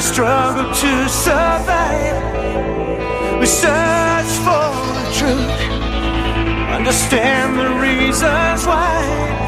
the struggle to survive. We search for the truth, understand the reasons why.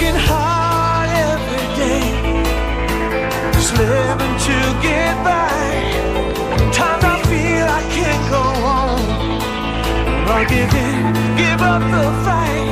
Working hard every day, just living to get by. Times I feel I can't go on, or give in, give up the fight.